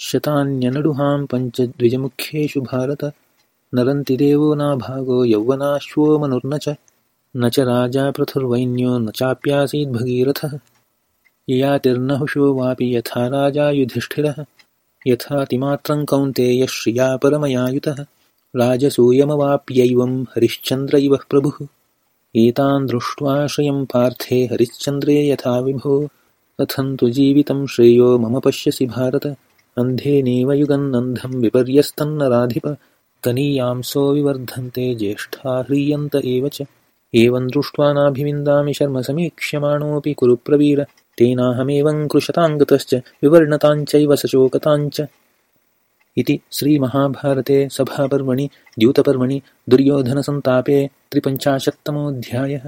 शतान्यनडुहां पञ्चद्विजमुख्येषु भारत। नरन्ति देवो नाभागो यौवनाश्वो मनुर्न च। न च राजा पृथुर्वैन्यो न चाप्यासीद्भगीरथः ययातिर्नहुषो वापि यथा राजा युधिष्ठिरः। यथातिमात्रं कौन्तेयश्रिया परमयायुतः। राजसूयमवाप्यैवं हरिश्चन्द्र इव प्रभुः। एतान् दृष्ट्वा श्रियं पार्थे हरिश्चन्द्रे यथा विभो। कथन्तु जीवितं श्रेयो मम पश्यसि भारत अन्धेनेव युगन्नन्धं विपर्यस्तन्नराधिप कनीयांसो विवर्धन्ते ज्येष्ठा ह्रियन्त एव च। एवं दृष्ट्वा नाभिविन्दामि शर्म समीक्ष्यमाणोऽपि कुरुप्रवीर तेनाहमेवं कृशताङ्गतश्च विवर्णताञ्चैव सचोकताञ्च इति श्रीमहाभारते सभापर्वणि द्यूतपर्वणि दुर्योधनसन्तापे त्रिपञ्चाशत्तमोऽध्यायः